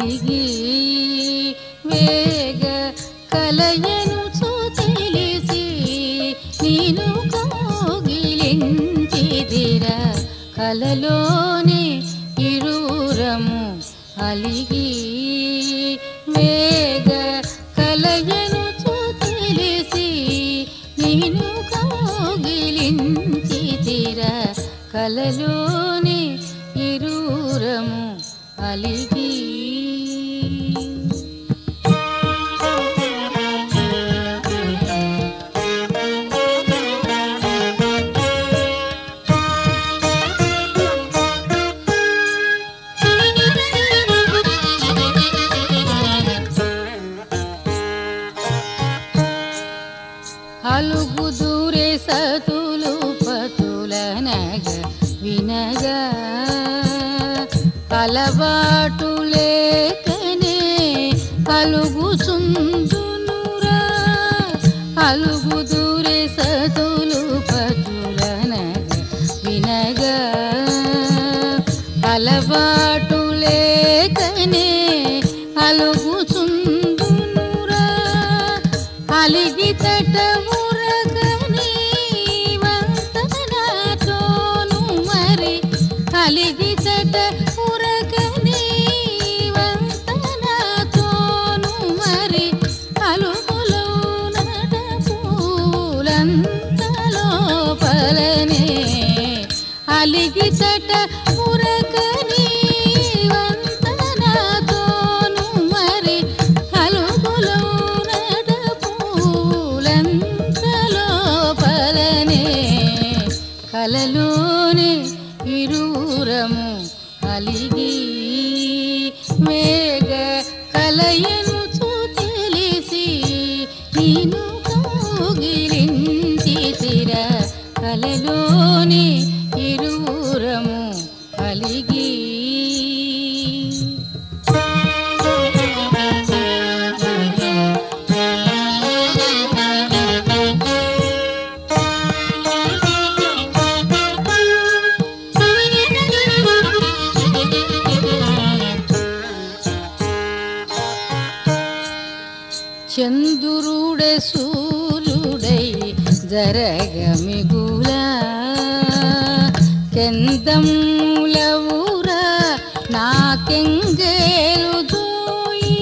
అలిగి వేగ కలయను తెలిసి నేను కోగిలించిదిర కలలోని ఇరువురము అలిగి వేగ కలయను తెలిసి నేను కోగిలించిదిర కలలోని ఇరువురము అలిగి అలవాటు లేకనే అలుగు చుందునురా అలుగు దూరే సతులు పతుల వినగా. అలవాటు లేకనే ఇరువురము అలిగి మేఘ కలయను తెలిసి నేను కౌగిలించి తిర కలలోని చందురుడే సూర్యుడై జరగమిగులా కెందములవురా నాకెంగేలు దోయి.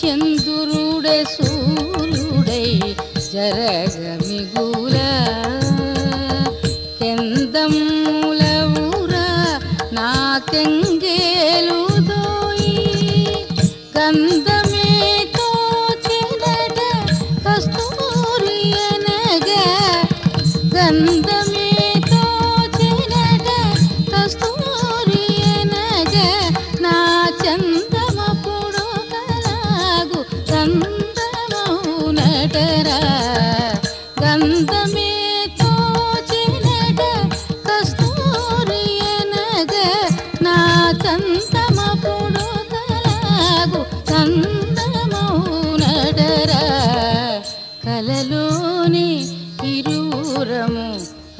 చందురుడే సూర్యుడై జరగ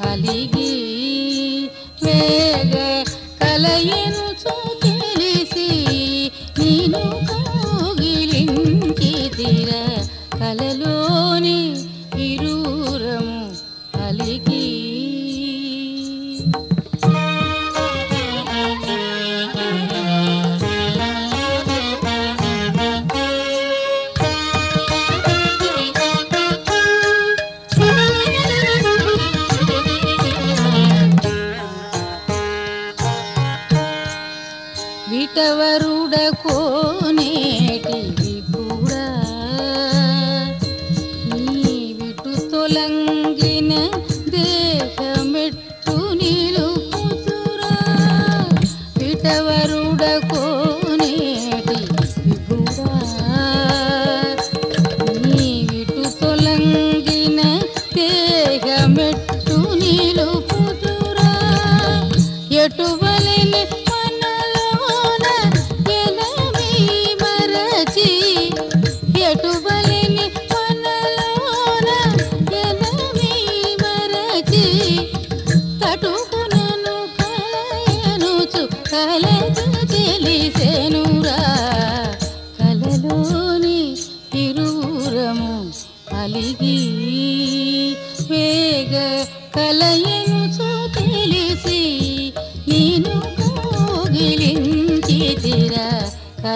అలిగి వేగ కలయను విటవరుడ కోనేటి కూడా నీ విటు తొలంగిన దేహమెట్టు నిలుపుతురా విటవరుడ కోనేటి నీ విటు తొలంగిన దేహమెట్టు నిలుపుతురా ఎటువలెని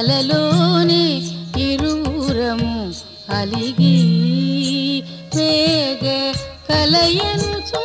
కలలోనే ఇరువురము అలిగి వేగ కలయను చూ